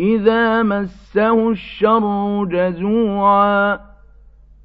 إِذَا مَسَّهُ الشَّرُّ جَزُوعًا